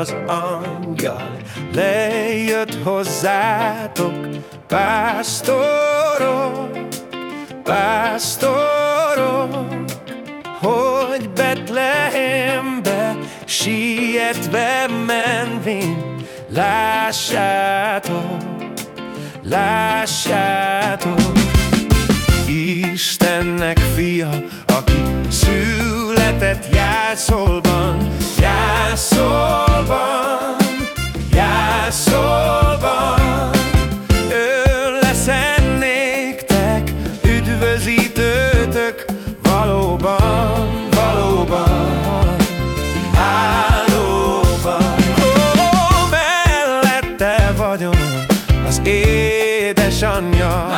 az angyal. Lejött hozzátok, pásztorok, pásztorok, hogy Betlehembe sietve menvén, lássátok, lássátok, Istennek fia, aki született jászolva, üdvözítőtök valóban, valóban, álóban. Ó, mellette vagyok az édesanyja.